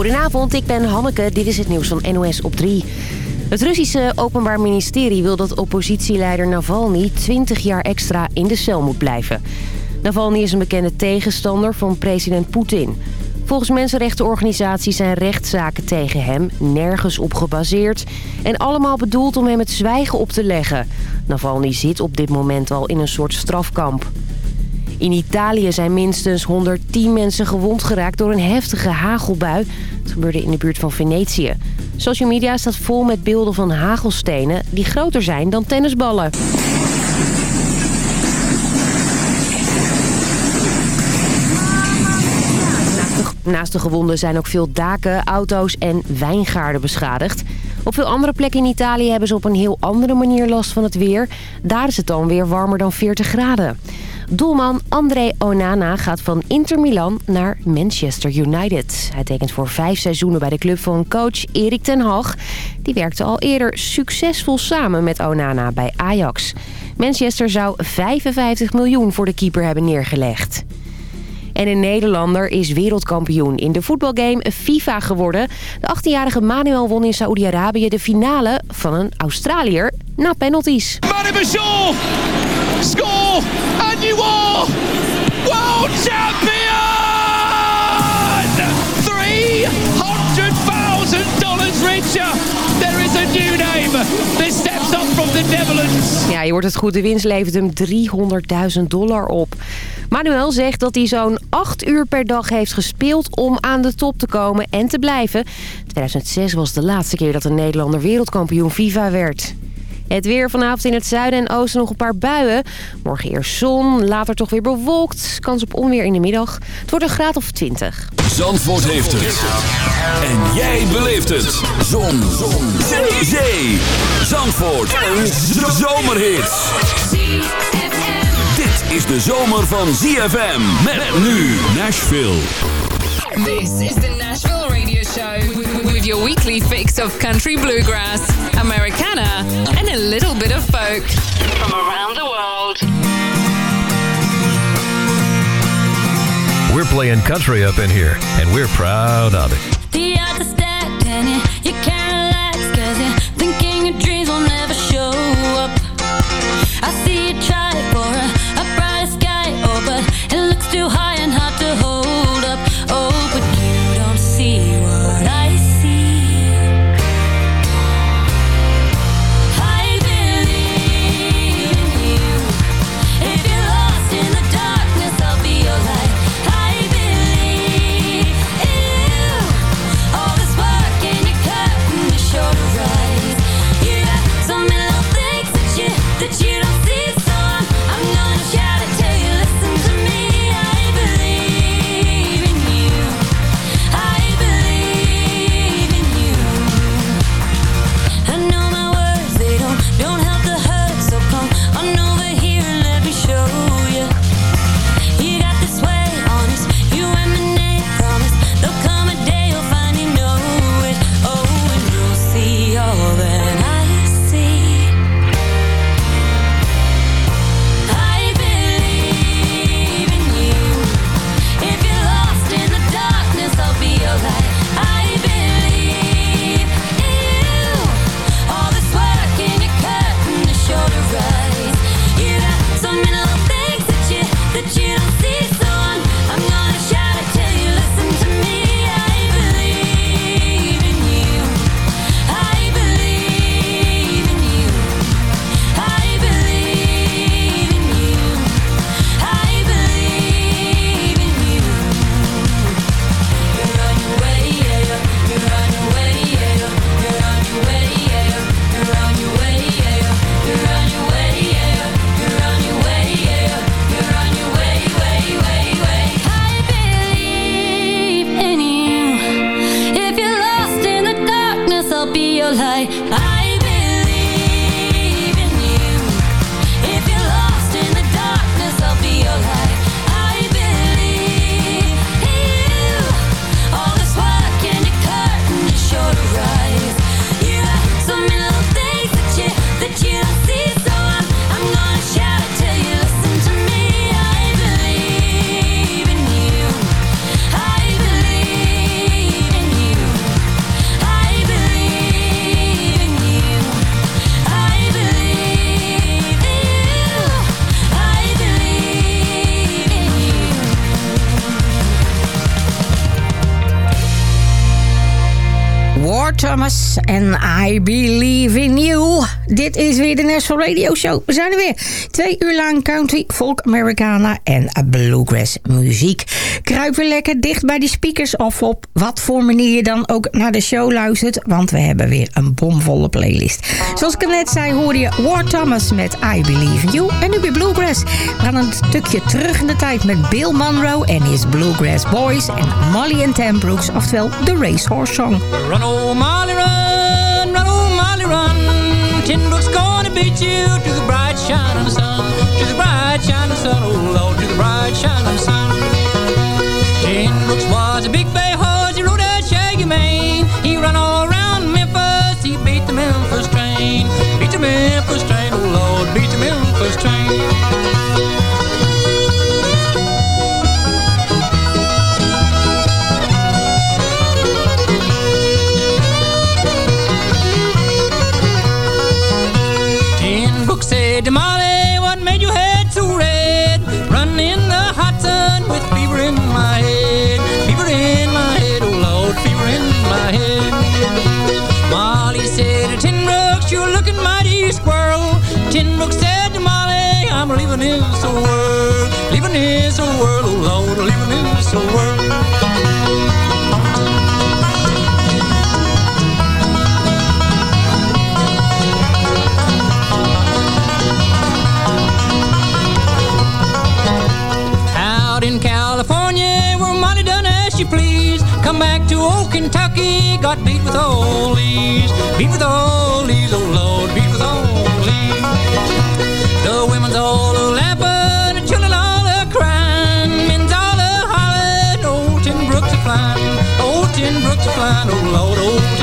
Goedenavond, ik ben Hanneke. Dit is het nieuws van NOS op 3. Het Russische Openbaar Ministerie wil dat oppositieleider Navalny 20 jaar extra in de cel moet blijven. Navalny is een bekende tegenstander van president Poetin. Volgens mensenrechtenorganisaties zijn rechtszaken tegen hem nergens op gebaseerd... en allemaal bedoeld om hem het zwijgen op te leggen. Navalny zit op dit moment al in een soort strafkamp. In Italië zijn minstens 110 mensen gewond geraakt door een heftige hagelbui. Het gebeurde in de buurt van Venetië. Social media staat vol met beelden van hagelstenen die groter zijn dan tennisballen. Naast de gewonden zijn ook veel daken, auto's en wijngaarden beschadigd. Op veel andere plekken in Italië hebben ze op een heel andere manier last van het weer. Daar is het dan weer warmer dan 40 graden. Doelman André Onana gaat van Inter Milan naar Manchester United. Hij tekent voor vijf seizoenen bij de club van coach Erik ten Hag. Die werkte al eerder succesvol samen met Onana bij Ajax. Manchester zou 55 miljoen voor de keeper hebben neergelegd. En een Nederlander is wereldkampioen in de voetbalgame FIFA geworden. De 18-jarige Manuel won in Saoedi-Arabië de finale van een Australiër na penalties. Score and you are world champion! $300,000 richer. There is a new name. This steps up from the Netherlands. Ja, je hoort het goed. De winst levert hem 300.000 dollar op. Manuel zegt dat hij zo'n 8 uur per dag heeft gespeeld om aan de top te komen en te blijven. 2006 was de laatste keer dat een Nederlander wereldkampioen FIFA werd. Het weer vanavond in het zuiden en oosten nog een paar buien. Morgen eerst zon, later toch weer bewolkt. Kans op onweer in de middag. Het wordt een graad of 20. Zandvoort heeft het. En jij beleeft het. Zon. zon. Zee. Zee. Zandvoort. Een zomerhit. Dit is de zomer van ZFM. Met nu Nashville. This is the with your weekly fix of country bluegrass, Americana, and a little bit of folk. From around the world. We're playing country up in here, and we're proud of it. The other Danny, you can't relax, cause you're thinking your dreams will never show up. I see you try for a, a sky, oh, but it looks too hard. I Believe in You. Dit is weer de National Radio Show. We zijn er weer. Twee uur lang country, folk, Americana en bluegrass muziek. Kruip weer lekker dicht bij die speakers of op wat voor manier je dan ook naar de show luistert. Want we hebben weer een bomvolle playlist. Zoals ik net zei hoorde je Ward Thomas met I Believe in You. En nu weer bluegrass. We gaan een stukje terug in de tijd met Bill Monroe en his Bluegrass Boys. En Molly and Tam Brooks, oftewel de Racehorse Song. Run, oh Tenbrooks gonna beat you to the bright shining sun. To the bright shining sun, oh Lord, to the bright shining sun. Tin Brooks was a big bay horse, he rode that shaggy mane. He run all around Memphis, he beat the Memphis train. Beat the Memphis train, oh Lord, beat the Memphis train. This old world, oh Lord, leaving this old world. Out in California, where money done as she please. Come back to old Kentucky, got beat with all these. Beat with all these, oh Lord, beat with all oh Lord, old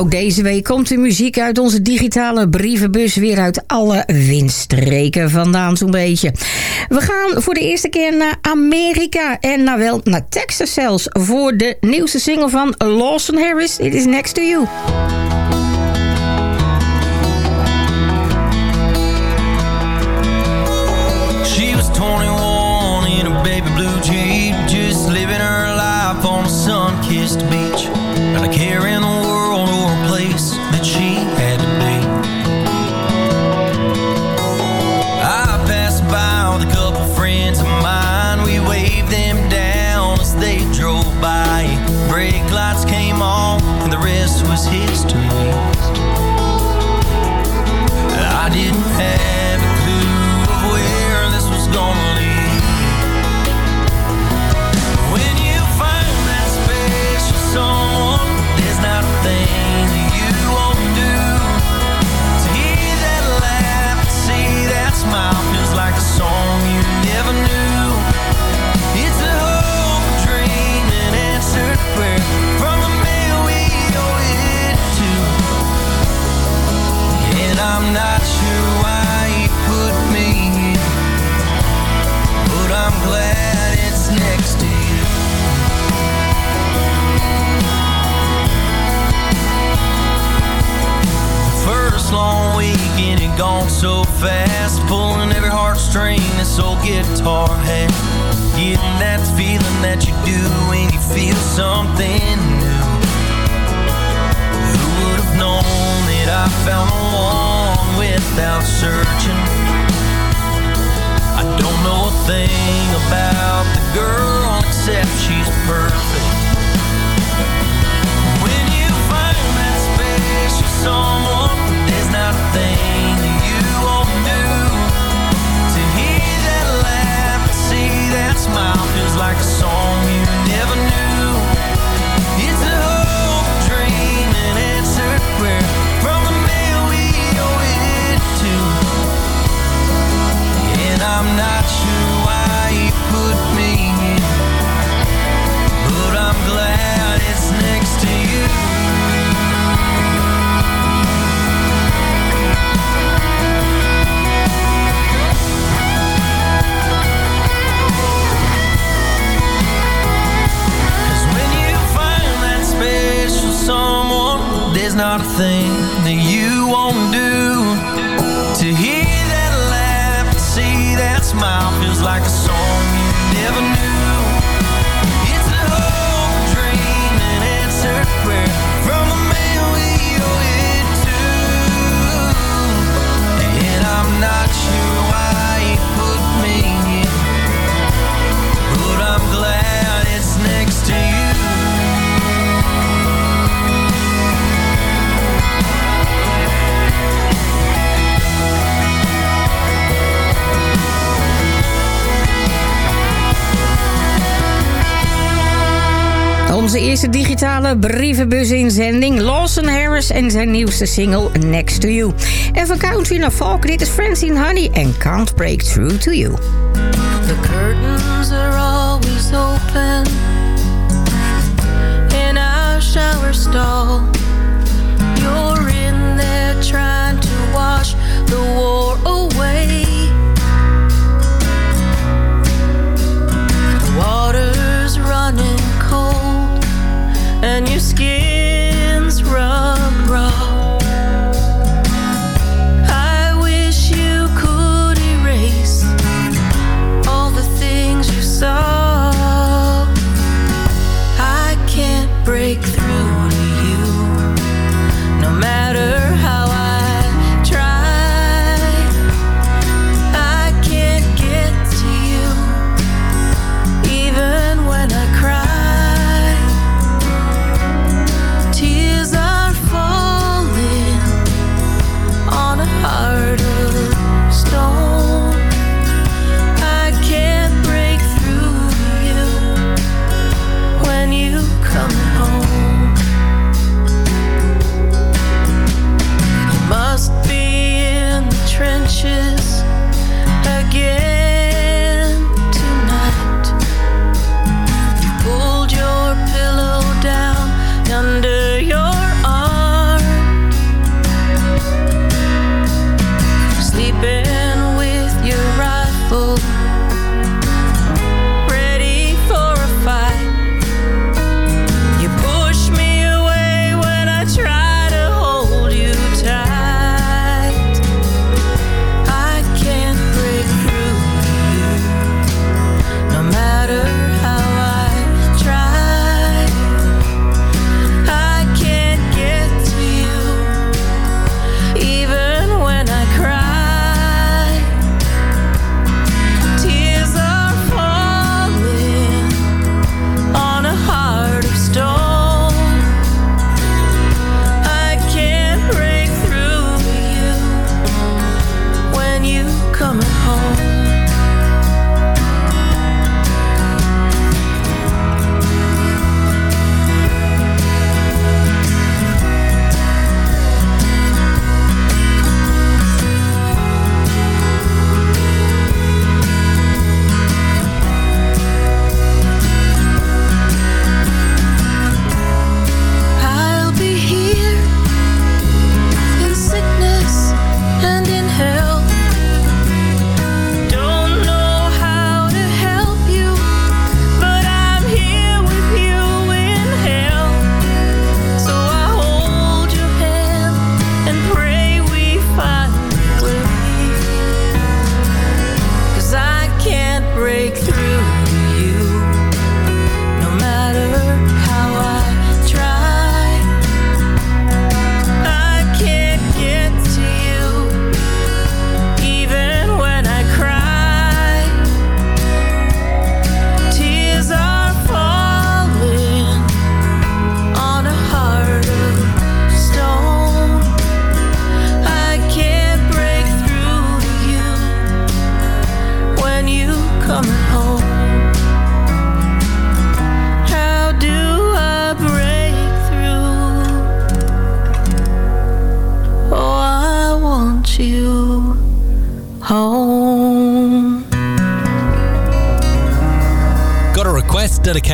Ook deze week komt de muziek uit onze digitale brievenbus weer uit alle windstreken vandaan zo'n beetje. We gaan voor de eerste keer naar Amerika en nou wel naar Texas zelfs voor de nieuwste single van Lawson Harris. It is Next to You. She was 21 in a baby blue living her life on beach. deze digitale brievenbus inzending Lawson Harris en zijn nieuwste single Next to You. En van country naar folk, dit is in Honey and Can't Break Through to You. The curtains are always open In our shower stall You're in there trying to wash the wall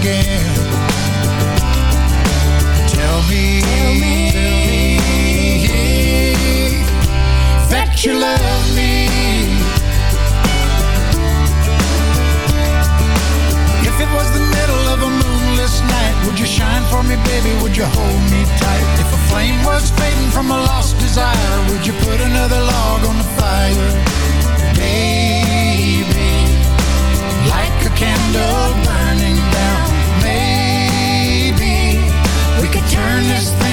again. Tell me, that you love me. If it was the middle of a moonless night, would you shine for me, baby? Would you hold me tight? If a flame was fading from a lost desire, would you put another log on the fire? Baby, like a candle could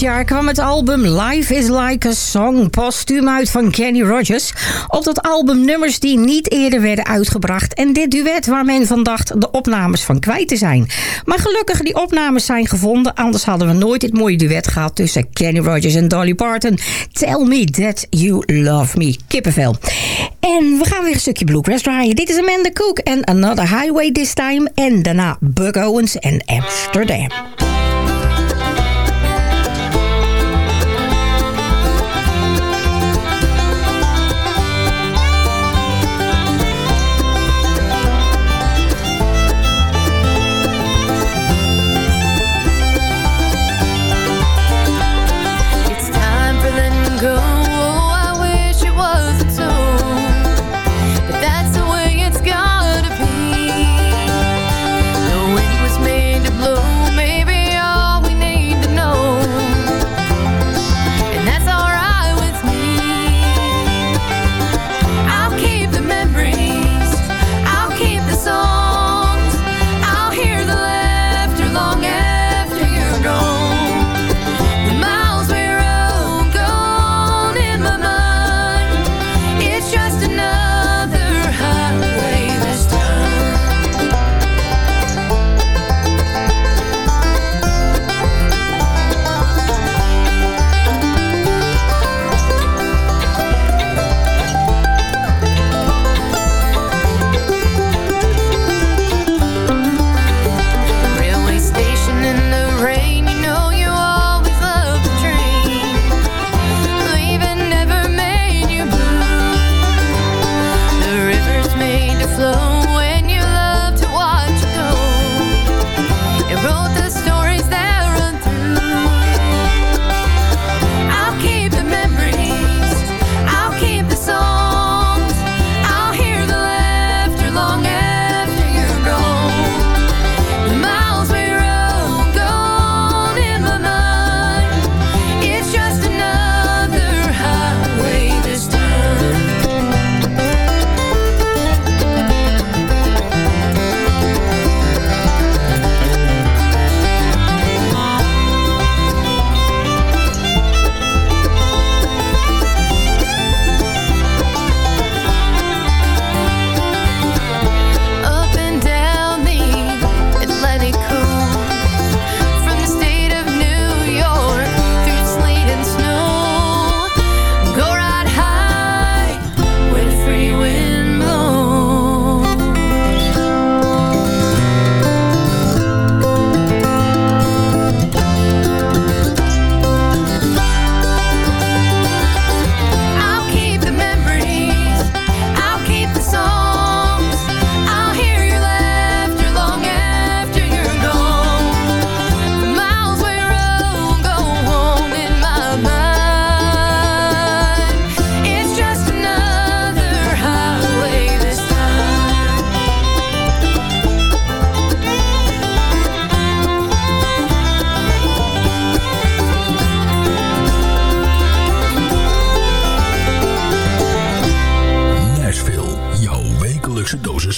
jaar kwam het album Life is Like a Song postuum uit van Kenny Rogers. Op dat album nummers die niet eerder werden uitgebracht. En dit duet waar men van dacht de opnames van kwijt te zijn. Maar gelukkig die opnames zijn gevonden. Anders hadden we nooit dit mooie duet gehad tussen Kenny Rogers en Dolly Parton. Tell me that you love me. Kippenvel. En we gaan weer een stukje bluegrass draaien. Dit is Amanda Cook en Another Highway This Time. En daarna Buck Owens en Amsterdam.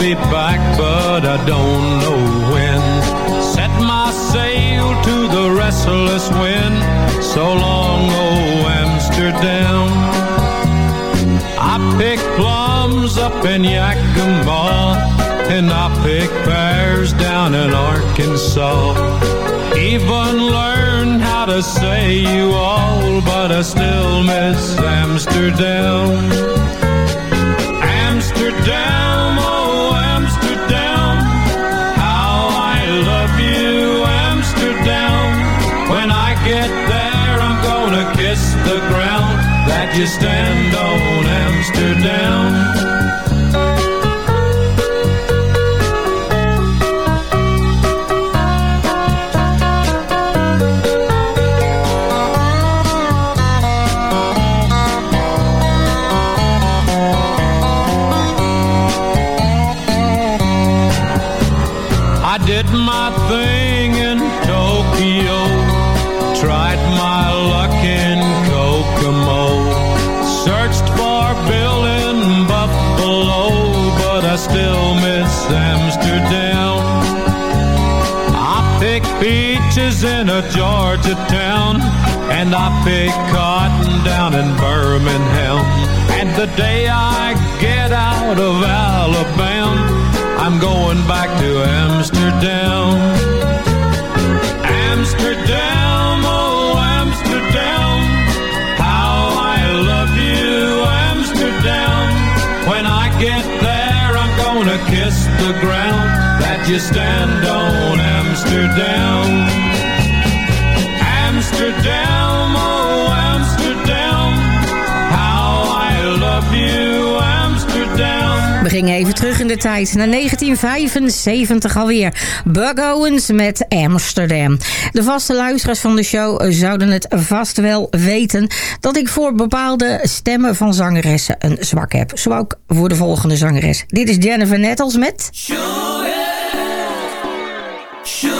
be back, but I don't know when. Set my sail to the restless wind. So long, oh Amsterdam. I pick plums up in Yakima, and I pick pears down in Arkansas. Even learned how to say you all, but I still miss Amsterdam. Kiss the ground that you stand on, Amsterdam. Still miss Amsterdam. I pick peaches in a Georgia town, and I pick cotton down in Birmingham. And the day I get out of Alabama, I'm going back to Amsterdam. Amsterdam, kiss the ground that you stand on, Amsterdam. We gingen even terug in de tijd, naar 1975 alweer. Bug Owens met Amsterdam. De vaste luisteraars van de show zouden het vast wel weten... dat ik voor bepaalde stemmen van zangeressen een zwak heb. Zo ook voor de volgende zangeres. Dit is Jennifer Nettles met... Come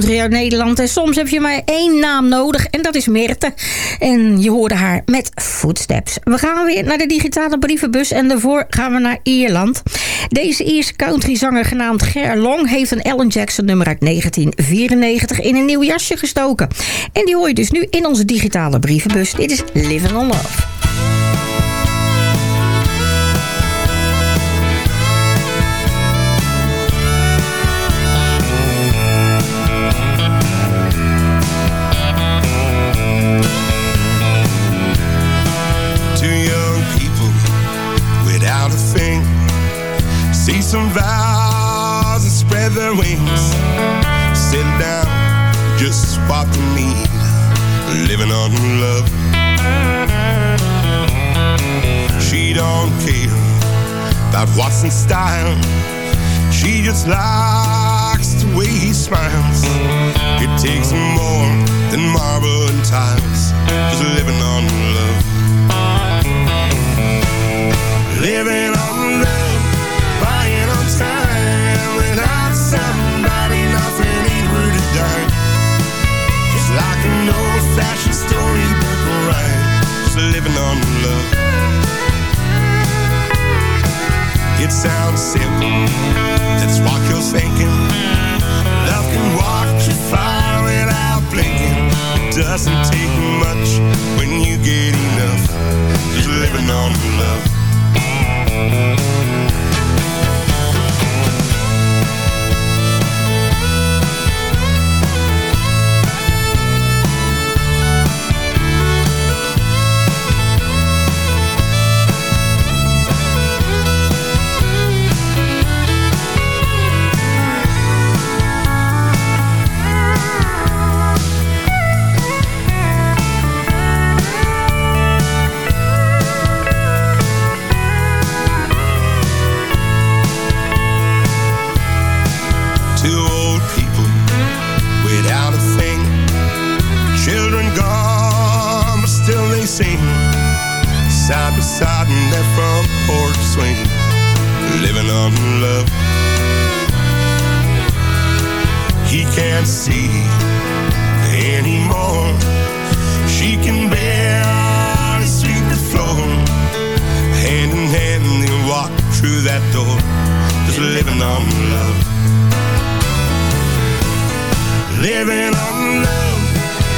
Country uit Nederland. En soms heb je maar één naam nodig. En dat is Meerte. En je hoorde haar met Footsteps. We gaan weer naar de digitale brievenbus. En daarvoor gaan we naar Ierland. Deze Ierse countryzanger genaamd Ger Long... heeft een Ellen Jackson nummer uit 1994 in een nieuw jasje gestoken. En die hoor je dus nu in onze digitale brievenbus. Dit is Living on Love. Just what they need. Living on love. She don't care about what's in style. She just likes the way he smiles. It takes more than marble and tiles. Just living on love. Living on love, buying on time. Without somebody, nothing ain't worth a dime. Like an old-fashioned storybook rhyme. Just living on love. It sounds simple, that's what you're thinking. Love can watch you fire without blinking. It doesn't take much when you get enough. Just living on love. Living on love,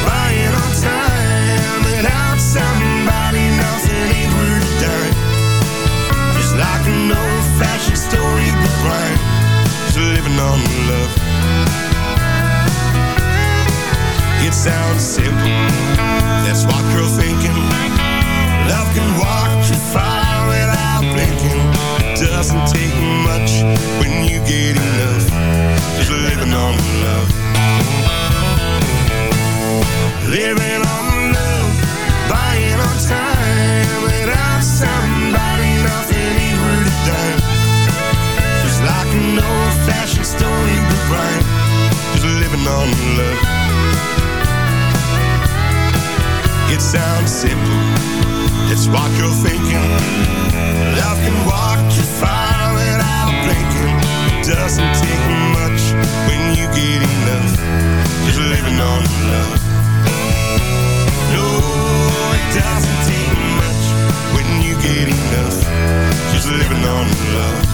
buying on time. Nothing ain't worth. Just like an old-fashioned storybook. Just living on love. It sounds simple, that's what thinking. Love can walk through fire without blinking. Doesn't take much when you get enough. Just living on love. Living on love, buying on time. Without somebody, nothing worth a dime. Just like an old-fashioned storybook rhyme. Just living on love. It sounds simple, it's what you're thinking. Love can walk through fire without blinking. Doesn't take much when you get enough. Just living on love. No, it doesn't take much when you get enough. Just living on love.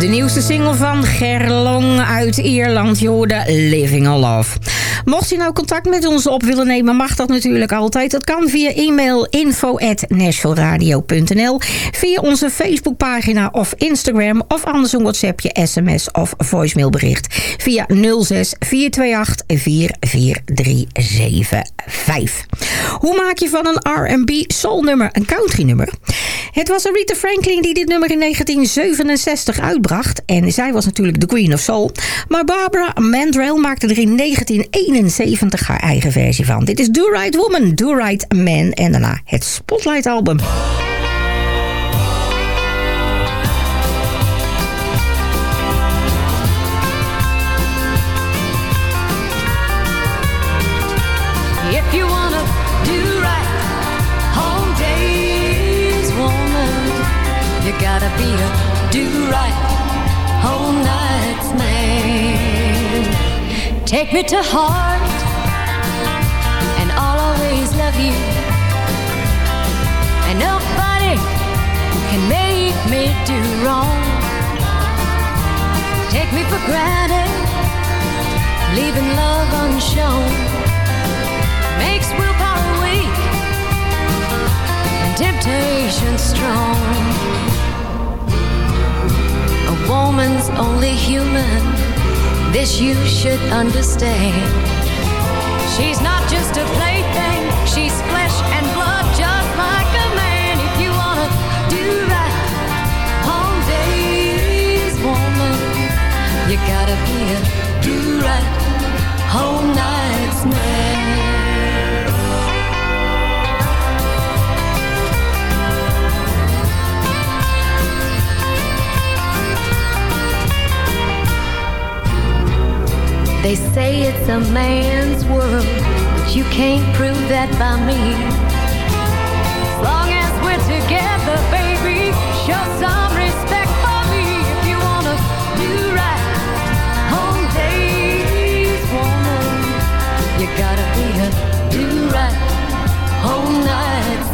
De nieuwste single van Gerlong uit Ierland, je hoorde Living on Love. Mocht je nou contact met ons op willen nemen, mag dat natuurlijk altijd. Dat kan via e-mail info.nashvilleradio.nl Via onze Facebookpagina of Instagram of anders een WhatsAppje, sms of voicemailbericht via 06 428 44375. Hoe maak je van een R&B soulnummer een country nummer? Het was Aretha Franklin die dit nummer in 1967 uitbracht. En zij was natuurlijk de Queen of Soul. Maar Barbara Mandrell maakte er in 1971 haar eigen versie van. Dit is Do Right Woman, Do Right Man. En daarna het Spotlight album. Take me to heart, and I'll always love you. And nobody can make me do wrong. Take me for granted, leaving love unshown makes willpower weak and temptation strong. A woman's only human, this you should understand. She's not just a plaything, she's flesh and blood, just like a man. If you wanna do right, home days, woman, you gotta be a do right, whole nights They say it's a man's world, but you can't prove that by me. As long as we're together, baby, show some respect for me. If you wanna do right, home days, woman, you gotta be a do right, whole nights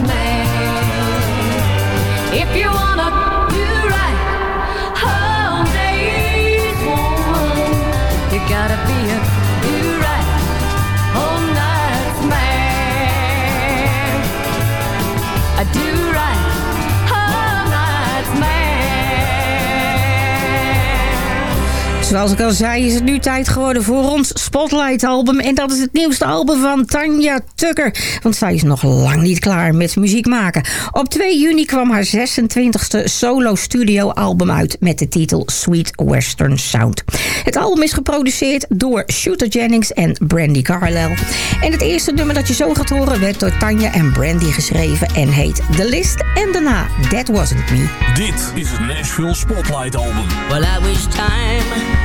Zoals ik al zei is het nu tijd geworden voor ons Spotlight album. En dat is het nieuwste album van Tanja Tucker. Want zij is nog lang niet klaar met muziek maken. Op 2 juni kwam haar 26e solo studio album uit met de titel Sweet Western Sound. Het album is geproduceerd door Shooter Jennings en Brandy Carlisle. En het eerste nummer dat je zo gaat horen werd door Tanja en Brandy geschreven en heet The List. En daarna That Wasn't Me. Dit is het Nashville Spotlight Album. Well, I wish time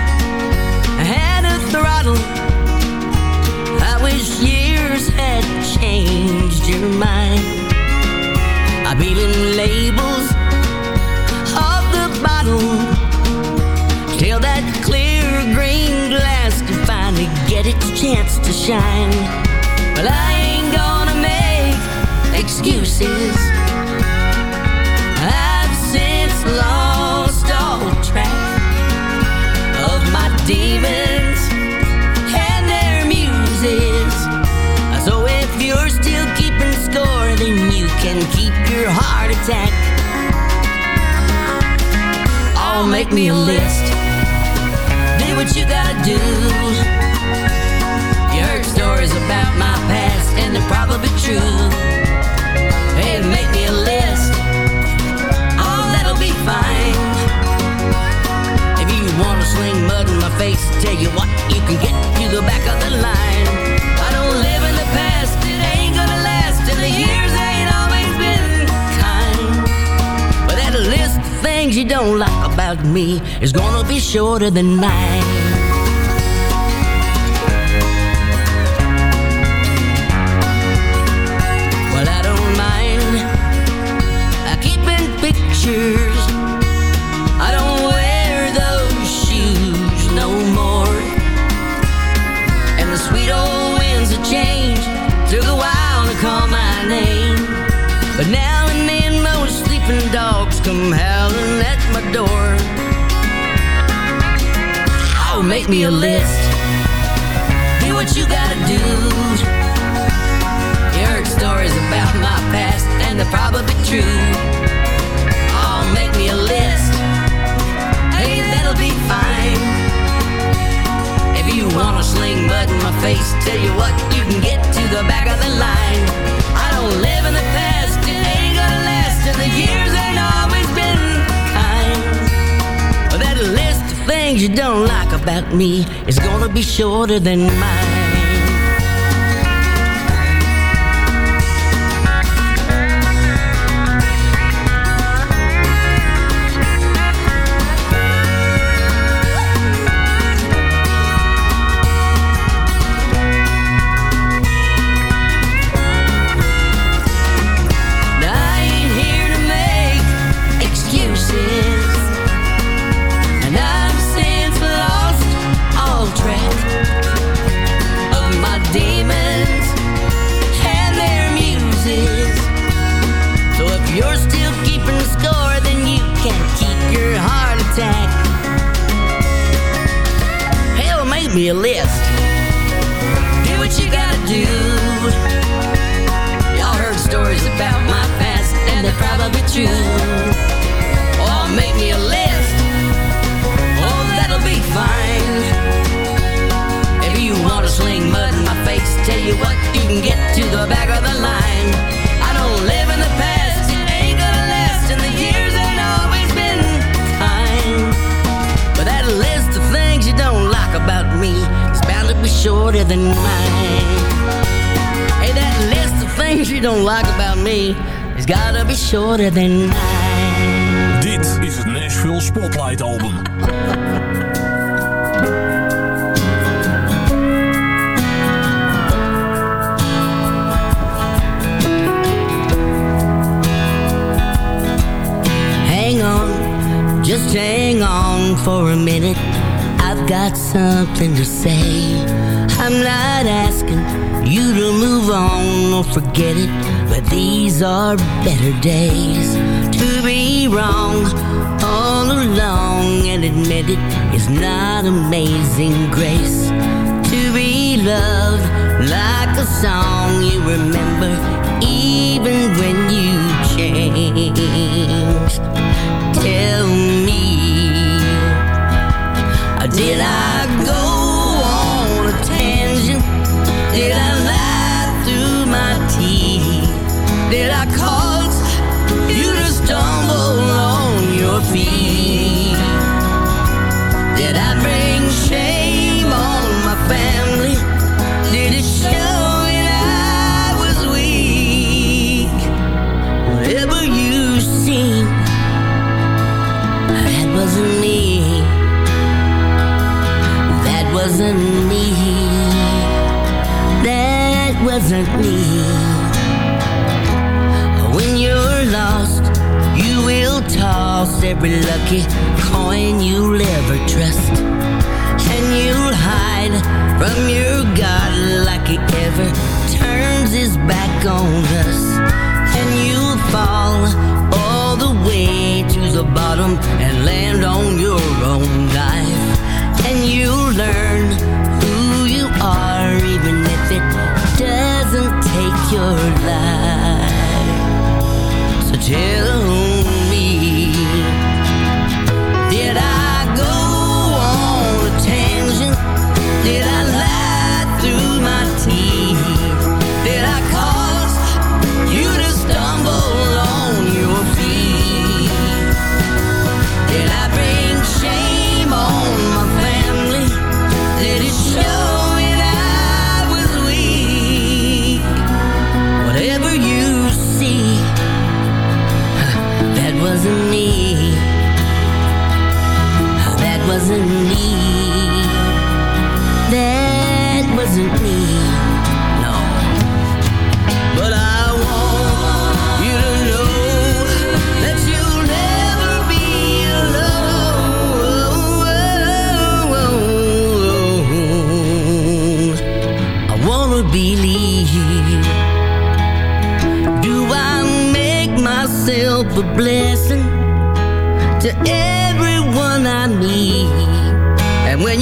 throttle. I wish years had changed your mind. I peeling labels off the bottle till that clear green glass can finally get its chance to shine. But I ain't gonna make excuses. Attack. Oh, make me a list. Do what you gotta do. You heard stories about my past, and they're probably true. Hey, make me a list. Oh, that'll be fine. If you wanna sling mud in my face, tell you what, you can get to the back of the line. You don't like about me is gonna be shorter than mine. Make me a list. Do what you gotta do. You heard stories about my past, and they're probably true. Oh, make me a list. Hey, that'll be fine. If you wanna sling mud in my face, tell you what, you can get to the back of the line. I don't live in the past, things you don't like about me is gonna be shorter than mine. Make me a list. Do what you gotta do. Y'all heard stories about my past, and they're probably true. Oh, make me a list. Oh, that'll be fine. If you wanna sling mud in my face, tell you what, you can get to the back of the line. I don't live in the past, like about me is bound to be shorter than mine. Hey, that list of things you don't like about me has gotta be shorter than mine. Dit is het Nashville Spotlight Album. Hang on, just hang on for a minute. I've got something to say. I'm not asking you to move on or forget it, but these are better days. To be wrong all along and admit it is not amazing grace. To be loved like a song you remember even when you changed. Tell me, did I go on a tangent? Did I lie through my teeth? Did I cause you to stumble on your feet?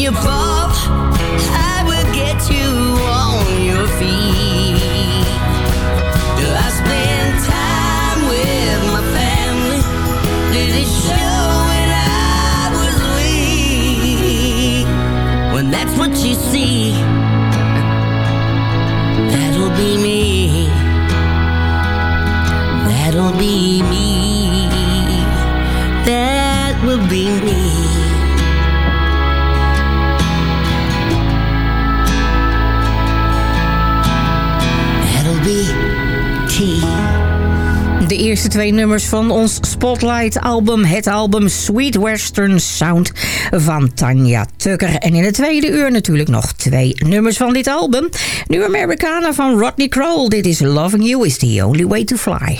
you bob, I will get you on your feet. I spend time with my family. Did it show when I was weak? When that's what you see, that'll be me. That'll be me. twee nummers van ons Spotlight-album. Het album Sweet Western Sound van Tanja Tucker. En in het tweede uur natuurlijk nog twee nummers van dit album. New Americana van Rodney Crowell. Dit is Loving You is the Only Way to Fly.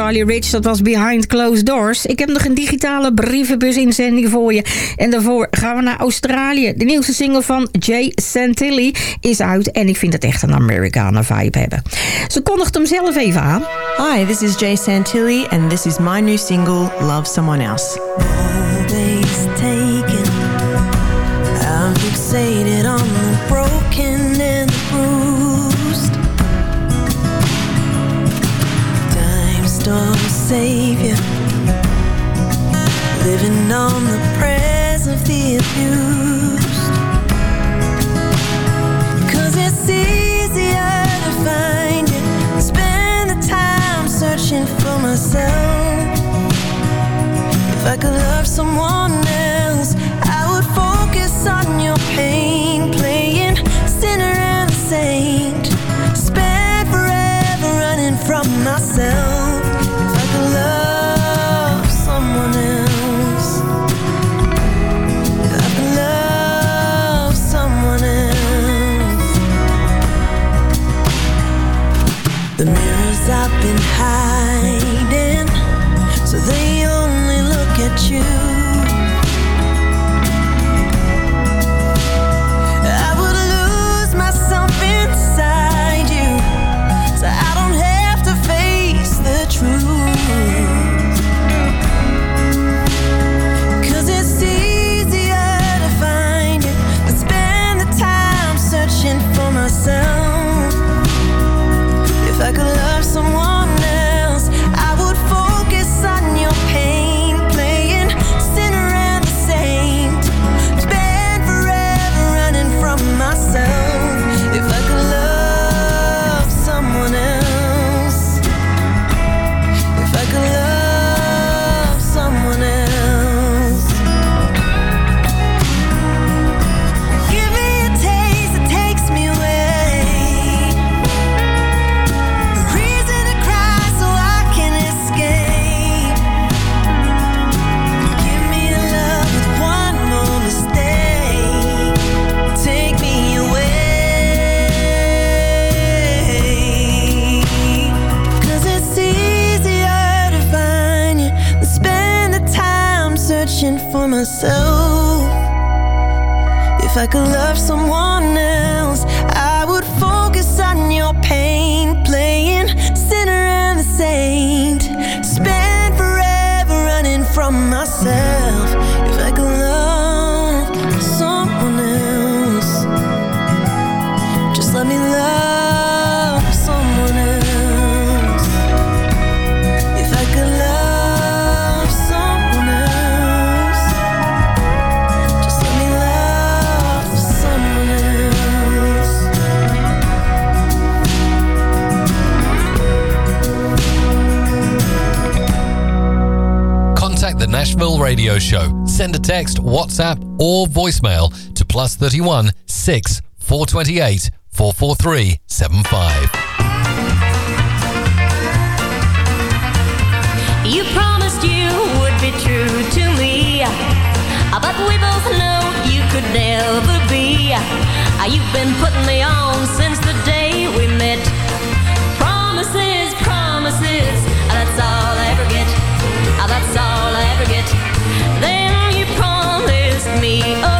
Charlie Rich, dat was Behind Closed Doors. Ik heb nog een digitale brievenbus-inzending voor je. En daarvoor gaan we naar Australië. De nieuwste single van Jay Santilli is uit. En ik vind dat echt een Americana vibe hebben. Ze kondigt hem zelf even aan. Hi, this is Jay Santilli and this is my new single Love Someone Else. Always taken, I'm fixated. say myself. If I could love someone Radio Show. Send a text, WhatsApp, or voicemail to plus 31 6 428 443 75. You promised you would be true to me, but we both know you could never be. You've been putting me on since the day we met. Promises, me